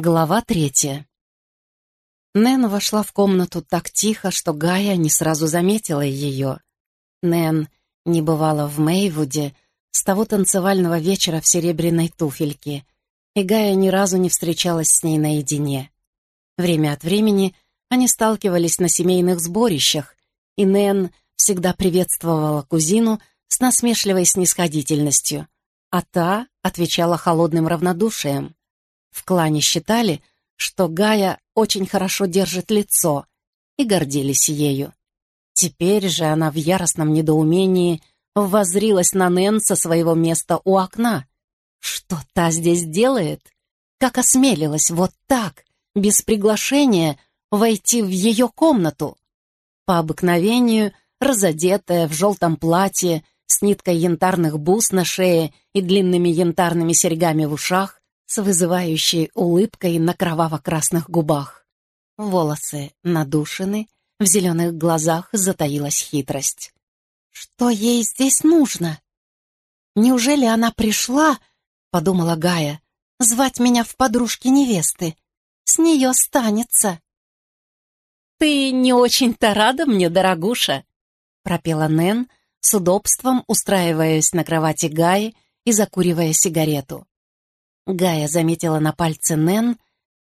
Глава третья. Нэн вошла в комнату так тихо, что Гая не сразу заметила ее. Нэн не бывала в Мейвуде с того танцевального вечера в серебряной туфельке, и Гая ни разу не встречалась с ней наедине. Время от времени они сталкивались на семейных сборищах, и Нэн всегда приветствовала кузину с насмешливой снисходительностью, а та отвечала холодным равнодушием. В клане считали, что Гая очень хорошо держит лицо, и гордились ею. Теперь же она в яростном недоумении воззрилась на Нэн со своего места у окна. Что та здесь делает? Как осмелилась вот так, без приглашения, войти в ее комнату? По обыкновению, разодетая в желтом платье, с ниткой янтарных бус на шее и длинными янтарными серьгами в ушах, с вызывающей улыбкой на кроваво-красных губах. Волосы надушены, в зеленых глазах затаилась хитрость. «Что ей здесь нужно? Неужели она пришла, — подумала Гая, — звать меня в подружки невесты? С нее станется!» «Ты не очень-то рада мне, дорогуша?» — пропела Нэн, с удобством устраиваясь на кровати Гаи и закуривая сигарету. Гая заметила на пальце Нэн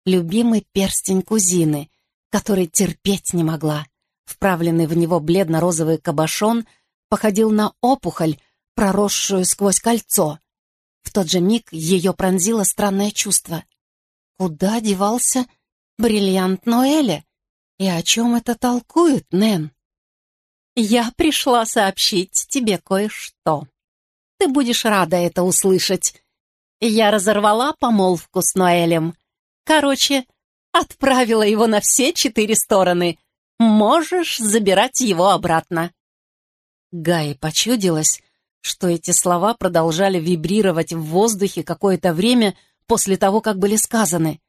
любимый перстень кузины, который терпеть не могла. Вправленный в него бледно-розовый кабошон походил на опухоль, проросшую сквозь кольцо. В тот же миг ее пронзило странное чувство. Куда девался бриллиант Ноэля? И о чем это толкует Нэн? «Я пришла сообщить тебе кое-что. Ты будешь рада это услышать. Я разорвала помолвку с Ноэлем. Короче, отправила его на все четыре стороны. Можешь забирать его обратно». Гае почудилось, что эти слова продолжали вибрировать в воздухе какое-то время после того, как были сказаны.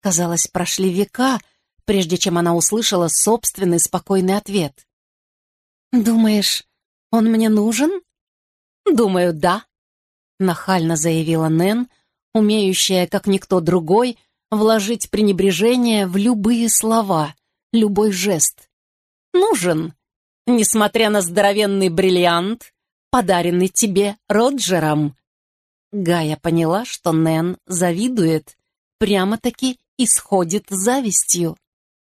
Казалось, прошли века, прежде чем она услышала собственный спокойный ответ. «Думаешь, он мне нужен?» «Думаю, да», — нахально заявила Нэн, умеющая, как никто другой, вложить пренебрежение в любые слова, любой жест. «Нужен, несмотря на здоровенный бриллиант, подаренный тебе Роджером». Гая поняла, что Нэн завидует, прямо-таки исходит завистью.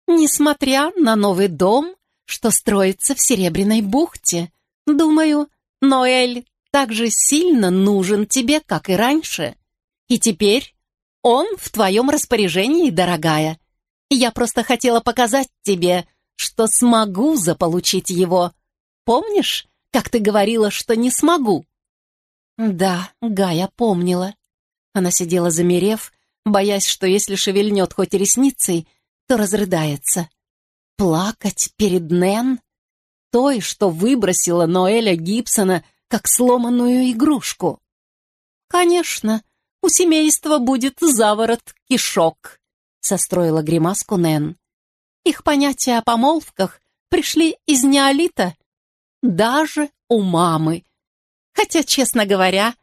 Несмотря на новый дом, что строится в Серебряной бухте. Думаю, Ноэль так же сильно нужен тебе, как и раньше. И теперь он в твоем распоряжении, дорогая. Я просто хотела показать тебе, что смогу заполучить его. Помнишь, как ты говорила, что не смогу?» Да, Гая помнила. Она сидела замерев, боясь, что если шевельнет хоть ресницей, то разрыдается. Плакать перед Нэн? Той, что выбросила Ноэля Гибсона как сломанную игрушку? Конечно, у семейства будет заворот кишок, состроила гримаску Нэн. Их понятия о помолвках пришли из неолита, даже у мамы. Хотя, честно говоря,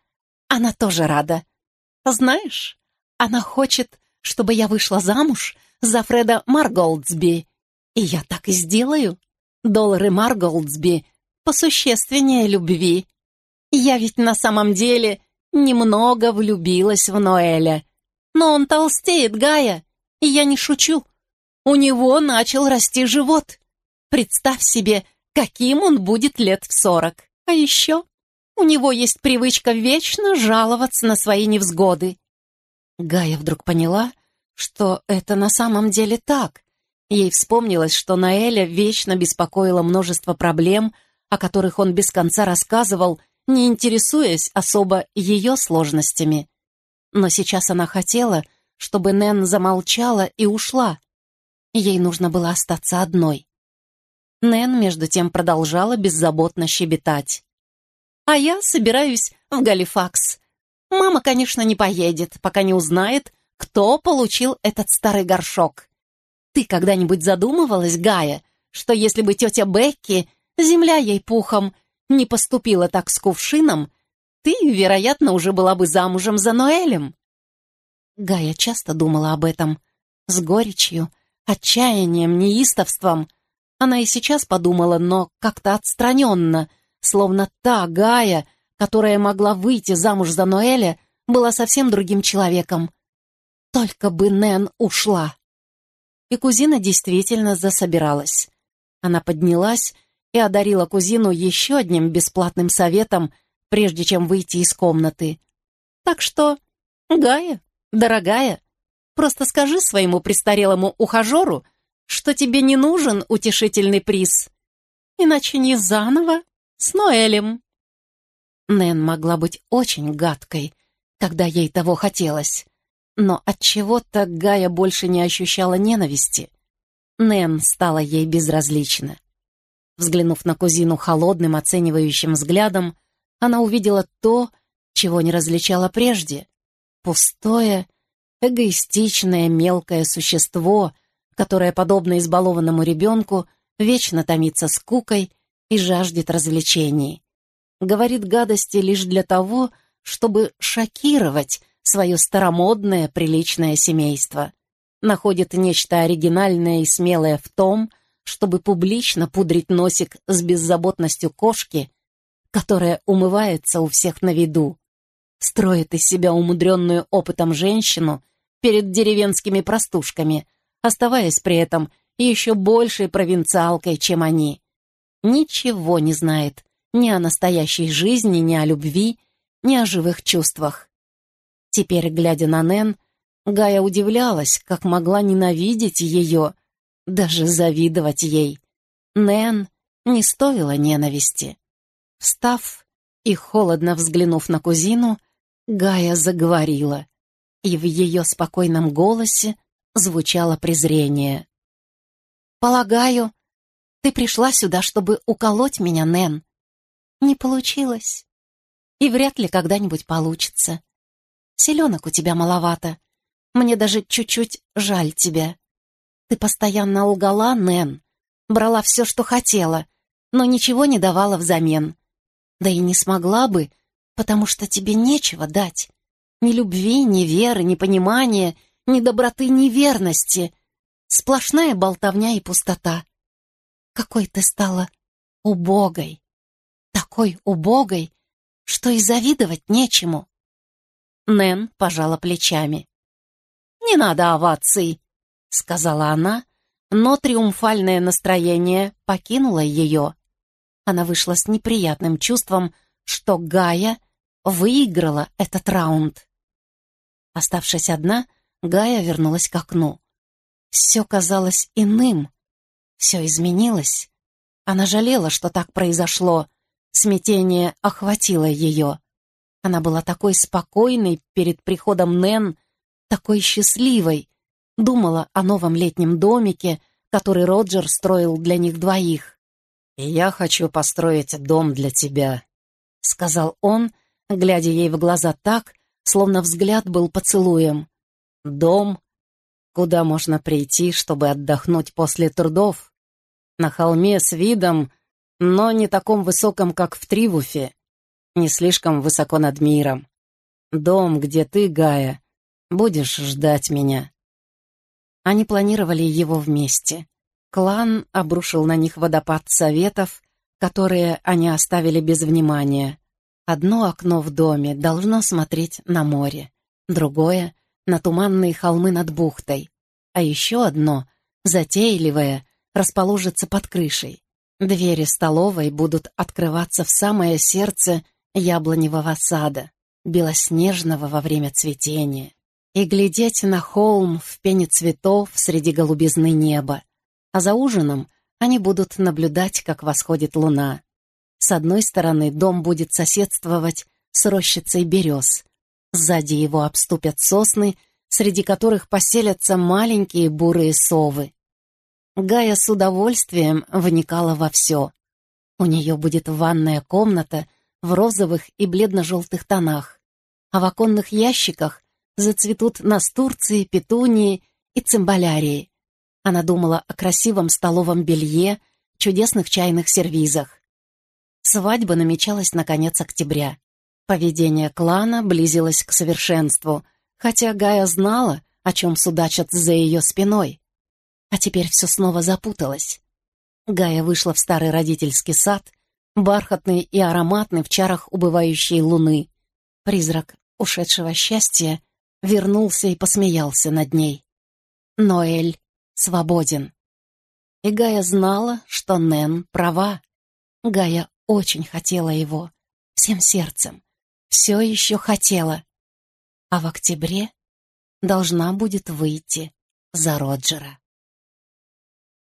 она тоже рада. Знаешь, она хочет, чтобы я вышла замуж за Фреда Марголдсби и я так и сделаю. Доллары Марголдсби посущественнее любви. Я ведь на самом деле немного влюбилась в Ноэля. Но он толстеет, Гая, и я не шучу. У него начал расти живот. Представь себе, каким он будет лет в сорок. А еще у него есть привычка вечно жаловаться на свои невзгоды. Гая вдруг поняла, что это на самом деле так, Ей вспомнилось, что Наэля вечно беспокоило множество проблем, о которых он без конца рассказывал, не интересуясь особо ее сложностями. Но сейчас она хотела, чтобы Нэн замолчала и ушла. Ей нужно было остаться одной. Нэн, между тем, продолжала беззаботно щебетать. «А я собираюсь в Галифакс. Мама, конечно, не поедет, пока не узнает, кто получил этот старый горшок. Ты когда-нибудь задумывалась, Гая, что если бы тетя Бекки, земля ей пухом, не поступила так с кувшином, ты, вероятно, уже была бы замужем за Ноэлем?» Гая часто думала об этом. С горечью, отчаянием, неистовством. Она и сейчас подумала, но как-то отстраненно, словно та Гая, которая могла выйти замуж за Ноэля, была совсем другим человеком. Только бы Нэн ушла. И кузина действительно засобиралась. Она поднялась и одарила кузину еще одним бесплатным советом, прежде чем выйти из комнаты. «Так что, Гая, дорогая, просто скажи своему престарелому ухажеру, что тебе не нужен утешительный приз, иначе не заново с Ноэлем». Нэн могла быть очень гадкой, когда ей того хотелось. Но от чего то Гая больше не ощущала ненависти. Нэн стала ей безразлична. Взглянув на кузину холодным, оценивающим взглядом, она увидела то, чего не различала прежде. Пустое, эгоистичное, мелкое существо, которое, подобно избалованному ребенку, вечно томится скукой и жаждет развлечений. Говорит гадости лишь для того, чтобы шокировать свое старомодное приличное семейство. Находит нечто оригинальное и смелое в том, чтобы публично пудрить носик с беззаботностью кошки, которая умывается у всех на виду, строит из себя умудренную опытом женщину перед деревенскими простушками, оставаясь при этом еще большей провинциалкой, чем они. Ничего не знает ни о настоящей жизни, ни о любви, ни о живых чувствах. Теперь, глядя на Нэн, Гая удивлялась, как могла ненавидеть ее, даже завидовать ей. Нэн не стоила ненависти. Встав и холодно взглянув на кузину, Гая заговорила, и в ее спокойном голосе звучало презрение. «Полагаю, ты пришла сюда, чтобы уколоть меня, Нэн. Не получилось. И вряд ли когда-нибудь получится. Селенок у тебя маловато. Мне даже чуть-чуть жаль тебя. Ты постоянно лгала, Нэн, брала все, что хотела, но ничего не давала взамен. Да и не смогла бы, потому что тебе нечего дать. Ни любви, ни веры, ни понимания, ни доброты, ни верности. Сплошная болтовня и пустота. Какой ты стала убогой. Такой убогой, что и завидовать нечему. Нэн пожала плечами. «Не надо оваций», — сказала она, но триумфальное настроение покинуло ее. Она вышла с неприятным чувством, что Гая выиграла этот раунд. Оставшись одна, Гая вернулась к окну. Все казалось иным, все изменилось. Она жалела, что так произошло. Смятение охватило ее. Она была такой спокойной перед приходом Нэн, такой счастливой, думала о новом летнем домике, который Роджер строил для них двоих. «И я хочу построить дом для тебя», — сказал он, глядя ей в глаза так, словно взгляд был поцелуем. «Дом, куда можно прийти, чтобы отдохнуть после трудов. На холме с видом, но не таком высоком, как в Тривуфе, не слишком высоко над миром. Дом, где ты, Гая, Будешь ждать меня». Они планировали его вместе. Клан обрушил на них водопад советов, которые они оставили без внимания. Одно окно в доме должно смотреть на море, другое — на туманные холмы над бухтой, а еще одно, затейливое, расположится под крышей. Двери столовой будут открываться в самое сердце яблоневого сада, белоснежного во время цветения и глядеть на холм в пене цветов среди голубизны неба. А за ужином они будут наблюдать, как восходит луна. С одной стороны дом будет соседствовать с рощицей берез. Сзади его обступят сосны, среди которых поселятся маленькие бурые совы. Гая с удовольствием вникала во все. У нее будет ванная комната в розовых и бледно-желтых тонах, а в оконных ящиках зацветут настурции, петунии и цимбалярии. Она думала о красивом столовом белье, чудесных чайных сервизах. Свадьба намечалась на конец октября. Поведение клана близилось к совершенству, хотя Гая знала, о чем судачат за ее спиной. А теперь все снова запуталось. Гая вышла в старый родительский сад, бархатный и ароматный в чарах убывающей луны. Призрак ушедшего счастья вернулся и посмеялся над ней. Ноэль свободен. И Гая знала, что Нэн права. Гая очень хотела его, всем сердцем, все еще хотела. А в октябре должна будет выйти за Роджера.